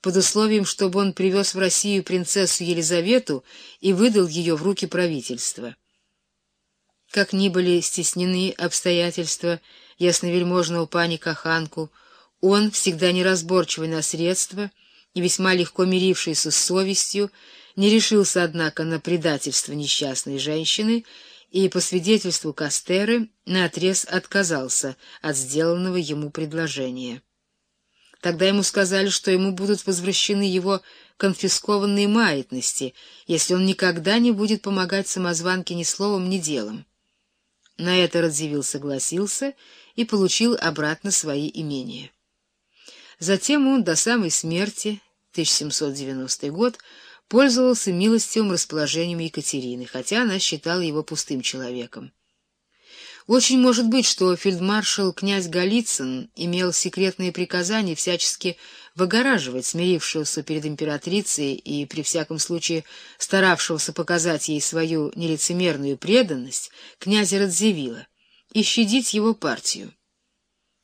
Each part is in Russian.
под условием, чтобы он привез в Россию принцессу Елизавету и выдал ее в руки правительства. Как ни были стеснены обстоятельства ясновельможного пани Каханку, он, всегда неразборчивый на средства и весьма легко мирившийся с совестью, не решился, однако, на предательство несчастной женщины и, по свидетельству Кастеры, наотрез отказался от сделанного ему предложения. Тогда ему сказали, что ему будут возвращены его конфискованные маятности, если он никогда не будет помогать самозванке ни словом, ни делом. На это Радзивилл согласился и получил обратно свои имения. Затем он до самой смерти, 1790 год, пользовался милостивым расположением Екатерины, хотя она считала его пустым человеком. Очень может быть, что фельдмаршал князь Голицын имел секретные приказания всячески выгораживать смирившегося перед императрицей и при всяком случае старавшегося показать ей свою нелицемерную преданность князя Радзивилла и щадить его партию.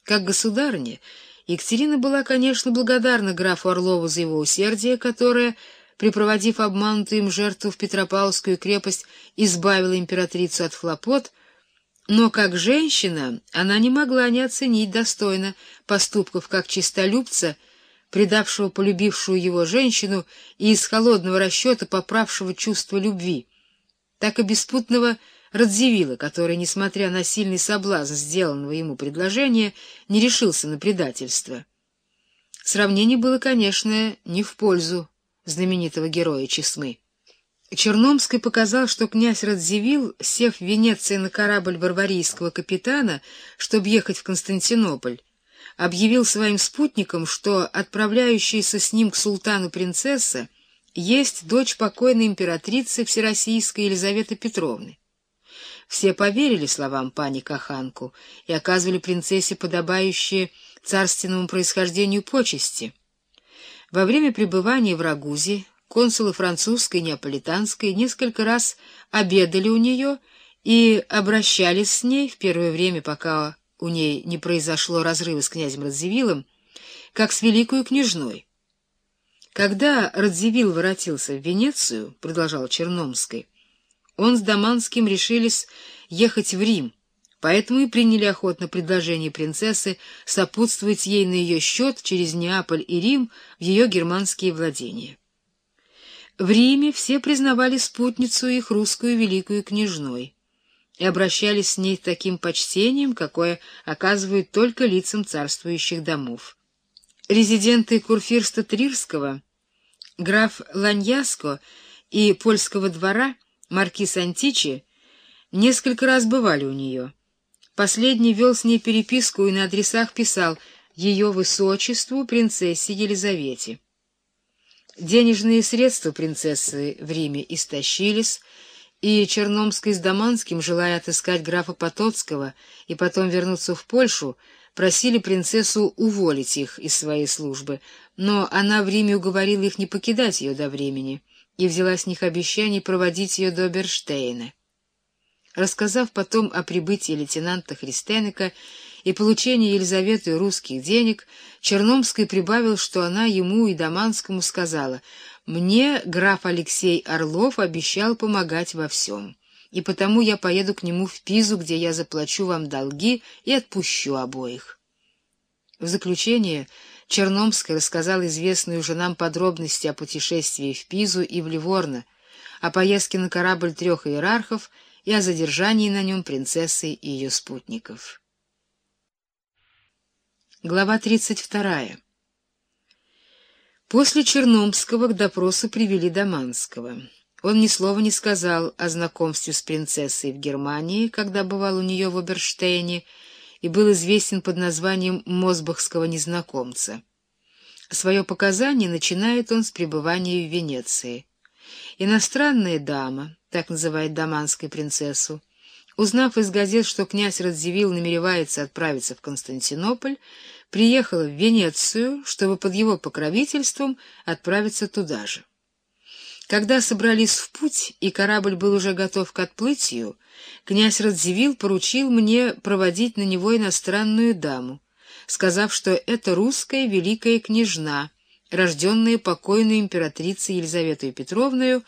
Как государыня, Екатерина была, конечно, благодарна графу Орлову за его усердие, которое, припроводив обманутую им жертву в Петропавловскую крепость, избавило императрицу от хлопот — но как женщина она не могла не оценить достойно поступков как чистолюбца, предавшего полюбившую его женщину и из холодного расчета поправшего чувство любви, так и беспутного Радзивилла, который, несмотря на сильный соблазн сделанного ему предложения, не решился на предательство. Сравнение было, конечно, не в пользу знаменитого героя Чесмы. Черномский показал, что князь Радзивилл, сев в Венеции на корабль варварийского капитана, чтобы ехать в Константинополь, объявил своим спутникам, что отправляющаяся с ним к султану принцесса есть дочь покойной императрицы Всероссийской Елизаветы Петровны. Все поверили словам пани Каханку и оказывали принцессе подобающие царственному происхождению почести. Во время пребывания в Рагузе консулы французской и неаполитанской несколько раз обедали у нее и обращались с ней в первое время, пока у ней не произошло разрыва с князем Радзивиллом, как с великою княжной. Когда Радзивилл воротился в Венецию, продолжал Черномский, он с Даманским решились ехать в Рим, поэтому и приняли охотно предложение принцессы сопутствовать ей на ее счет через Неаполь и Рим в ее германские владения. В Риме все признавали спутницу их русскую великую княжной и обращались с ней таким почтением, какое оказывают только лицам царствующих домов. Резиденты курфирста Трирского, граф Ланьяско и польского двора, маркиз Античи, несколько раз бывали у нее. Последний вел с ней переписку и на адресах писал «Ее высочеству принцессе Елизавете». Денежные средства принцессы в Риме истощились, и Черномский с Даманским, желая отыскать графа Потоцкого и потом вернуться в Польшу, просили принцессу уволить их из своей службы, но она в Риме уговорила их не покидать ее до времени и взяла с них обещание проводить ее до Берштейна. Рассказав потом о прибытии лейтенанта Христенека и получении Елизаветы русских денег, Черномский прибавил, что она ему и Даманскому сказала, «Мне граф Алексей Орлов обещал помогать во всем, и потому я поеду к нему в Пизу, где я заплачу вам долги и отпущу обоих». В заключение Черномский рассказал известные уже нам подробности о путешествии в Пизу и в Ливорно, о поездке на корабль трех иерархов — и о задержании на нем принцессы и ее спутников. Глава 32. После Черномского к допросу привели Даманского. Он ни слова не сказал о знакомстве с принцессой в Германии, когда бывал у нее в Оберштейне, и был известен под названием Мосбахского незнакомца. Свое показание начинает он с пребывания в Венеции. Иностранная дама, так называет даманской принцессу, узнав из газет, что князь Радзивилл намеревается отправиться в Константинополь, приехала в Венецию, чтобы под его покровительством отправиться туда же. Когда собрались в путь, и корабль был уже готов к отплытию, князь Радзивилл поручил мне проводить на него иностранную даму, сказав, что это русская великая княжна, рожденные покойной императрицей Елизаветой Петровной